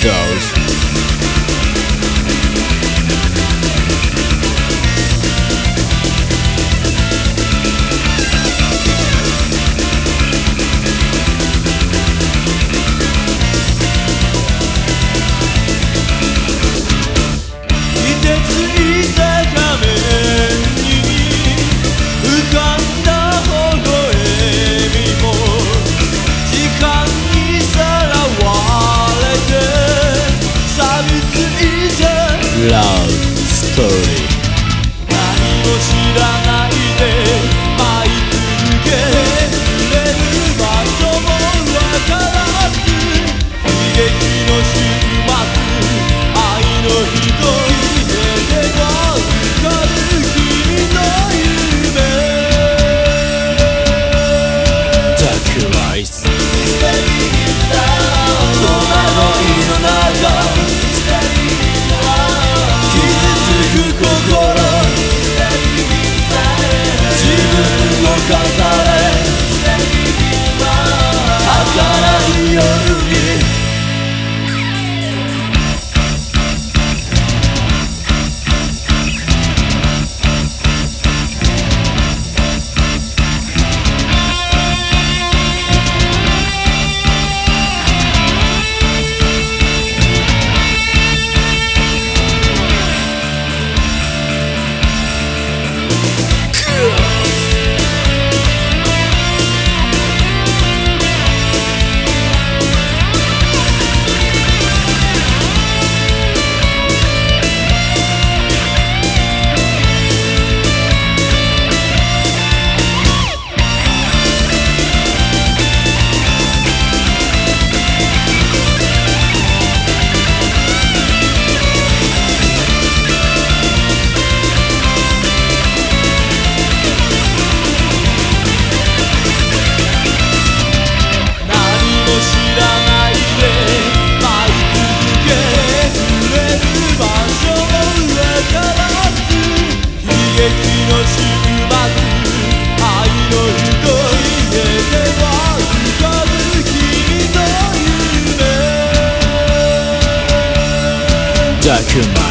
those Love Story 夢 Dark Minds